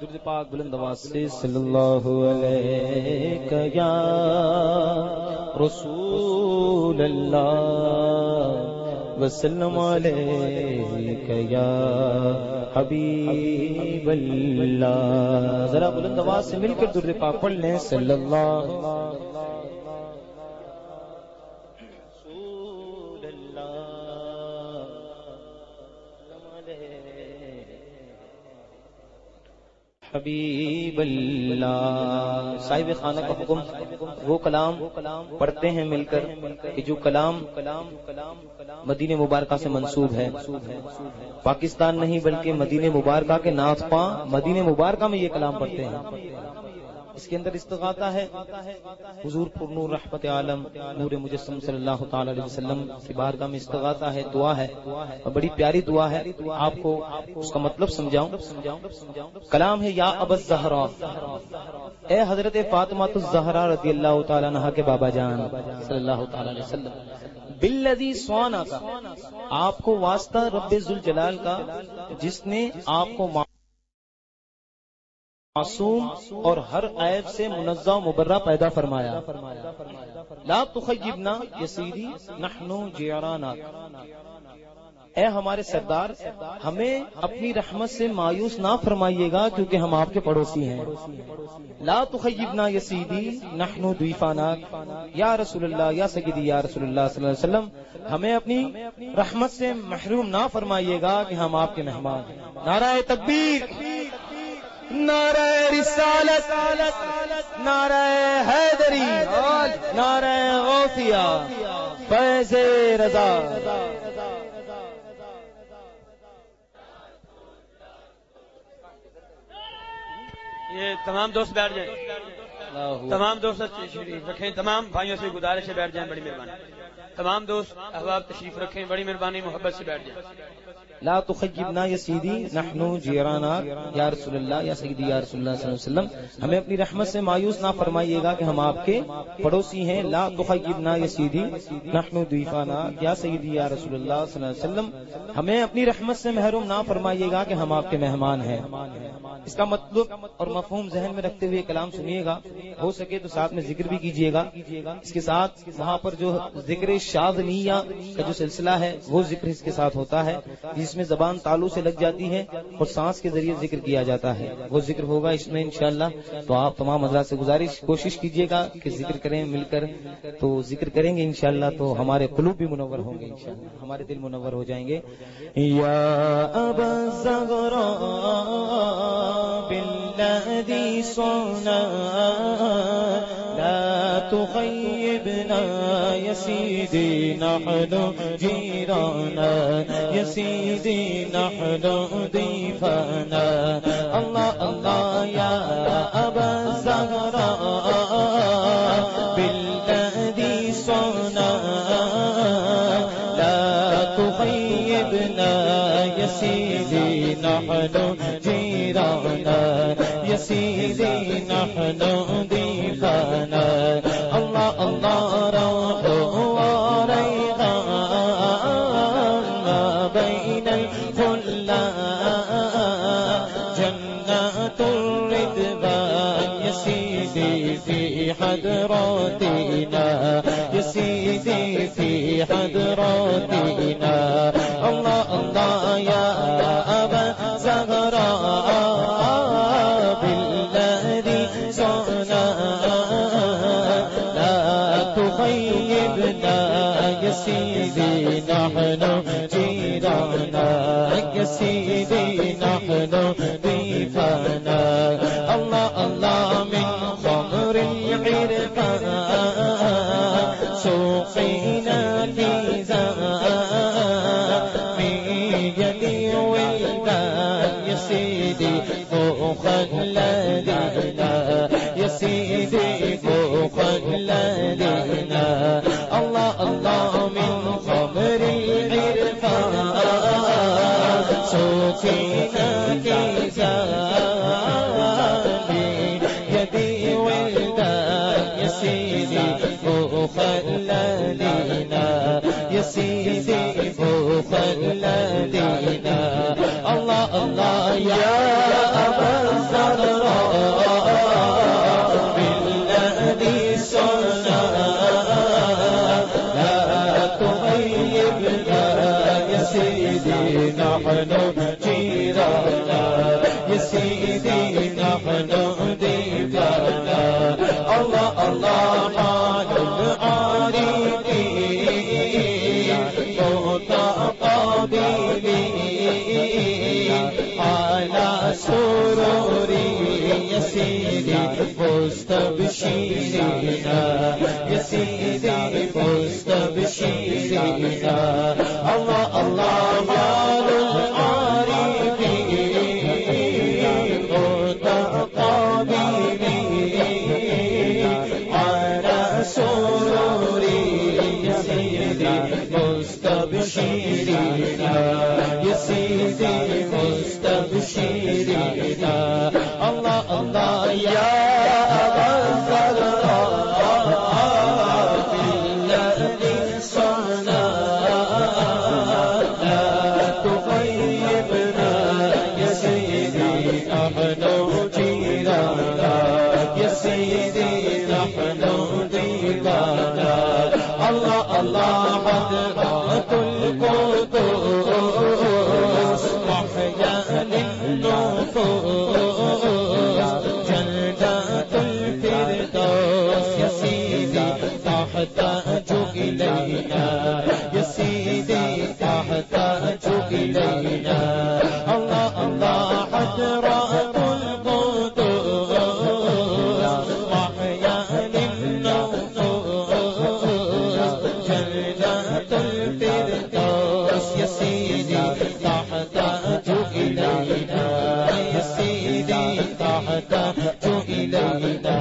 درد پاک بلند آواز سے صلی اللہ علیہ یا رسول اللہ وسلم علیہ یا حبیب اللہ۔ ذرا بلند آواز سے مل کر درد پاک پڑھ لیں، صلی اللہ حبیب اللہ۔ صاحب خانہ کا حکم، وہ کلام پڑھتے ہیں مل کر کہ جو کلام مدین مبارکہ سے منسوب ہے۔ پاکستان نہیں بلکہ مدین مبارکہ کے ناس پاں مدین مبارکہ میں یہ کلام پڑھتے ہیں۔ اس کے اندر استغاثہ ہے۔ حضور پر نور رحمت عالم، نور مجسم صلی اللہ تعالی علیہ وسلم کی بارگاہ میں استغاثہ ہے، دعا ہے۔ اور بڑی پیاری دعا ہے۔ آپ کو اس کا مطلب سمجھاؤں۔ کلام ہے، یا اب الزہرا۔ اے حضرت فاطمہ الزہرا رضی اللہ تعالی عنہ کے بابا جان، صلی اللہ تعالی علیہ وسلم۔ بلدی سوانا کا آپ کو واسطہ رب ذوالجلال کا، جس نے آپ کو معصوم اور ہر عیب سے منزہ مبرہ پیدا فرمایا۔ لا تخیبنا یسیدی نحنو جیرانا۔ اے ہمارے سردار، ہمیں اپنی رحمت سے مایوس نہ فرمائیے گا کیونکہ ہم آپ کے پڑوسی ہیں۔ لا تخیبنا یسیدی نحنو دویفانا یا رسول اللہ، یا سیدی، یا رسول اللہ صلی اللہ علیہ وسلم، ہمیں اپنی رحمت سے محروم نہ فرمائیے گا کہ ہم آپ کے مہمان نعرہ تکبیر۔ نعرہ رسالت نعرہ حیدری نعرہ غوثیہ فیض رضا۔ یہ تمام دوست بیٹھ جائیں۔ تمام دوست رکھیں۔ تمام بھائیوں سے گزارش سے بیٹھ جائیں بڑی مہربانی۔ تمام دوست احباب تشریف رکھیں بڑی مہربانی محبت سے بیٹھ جائیں۔ لا تخیبنا یا سیدی نحنو جیرانا یا رسول اللہ یا سیدی یا رسول اللہ صلی اللہ علیہ وسلم. ہمیں اپنی رحمت سے مایوس نہ فرمائیے گا کہ ہم آپ کے پڑوسی ہیں. لا تخیبنا یا سیدی نحنو دیفانا یا سیدی یا رسول اللہ صلی اللہ علیہ وسلم. ہمیں اپنی رحمت سے محروم نہ فرمائیے گا کہ ہم آپ کے مہمان ہیں. اس کا مطلب اور مفہوم ذہن میں رکھتے ہوئے کلام سنیے گا. ہو سکے تو ساتھ میں ذکر بھی کیجیے گا۔ اس کے ساتھ وہاں پر جو ذکر شادنیہ کا جو سلسلہ ہے، وہ ذکر اس کے ساتھ ہوتا ہے، جس میں زبان تالو سے لگ جاتی ہے اور سانس کے ذریعے ذکر کیا جاتا ہے۔ وہ ذکر ہوگا اس میں انشاءاللہ۔ تو آپ تمام حضرات سے گزارش، کوشش کیجیے گا کہ ذکر کریں، مل کر تو ذکر کریں گے انشاءاللہ۔ تو ہمارے قلوب بھی منور ہوں گے انشاءاللہ۔ ہمارے دل منور ہو جائیں گے۔ یا ابا بالذي صنع لا تخيبنا يا سيدي، نحن جيرانا يا سيدي، نحن ضيفانا الله الله يا أبا الزهراء. بالذي صنع لا تخيبنا يا سيدي، نحن جيرانا يا سيدي، نحن ضيفانا حضراتنا يا سيدي في حضراتنا الله الله يا أبا زهراء بالذي صنع لا تخيبنا يا سيدي نحن جيرانا يا سيدي نحن ضيفانا الله الله من خمر العرفان سوقنا في من الذين اللہ الله متقابلين على سروري يا سيدي مستبشرين يا سيدي الله الله حضرات القدوس محيا للنفوس جنات الفردوس يا سيدي تحتاج إلينا يا سيدي تحتاج إلينا الله الله سيدي تحتاج إلينا الله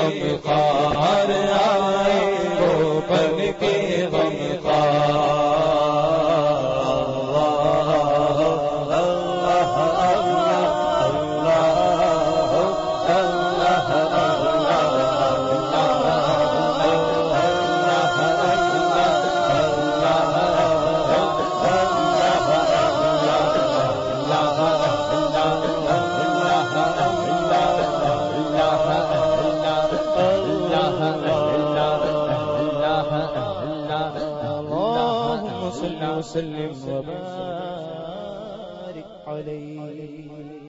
غم خار آئے وہ بن کے غم خار وسلم